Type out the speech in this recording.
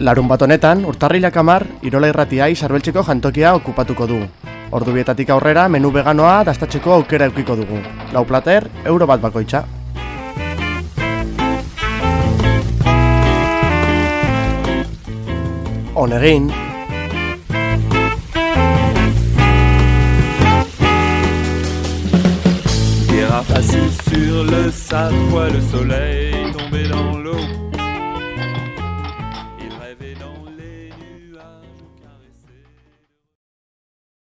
Larun bat honetan, urtarrilak amar, Irola Irratia izarbeltzeko jantokia okupatuko du. Ordu bietatik aurrera, menu veganoa dastatzeko aukera eukiko dugu. Lau plater, euro bat bakoitza. Honegin, assis sur le sable, le soleil.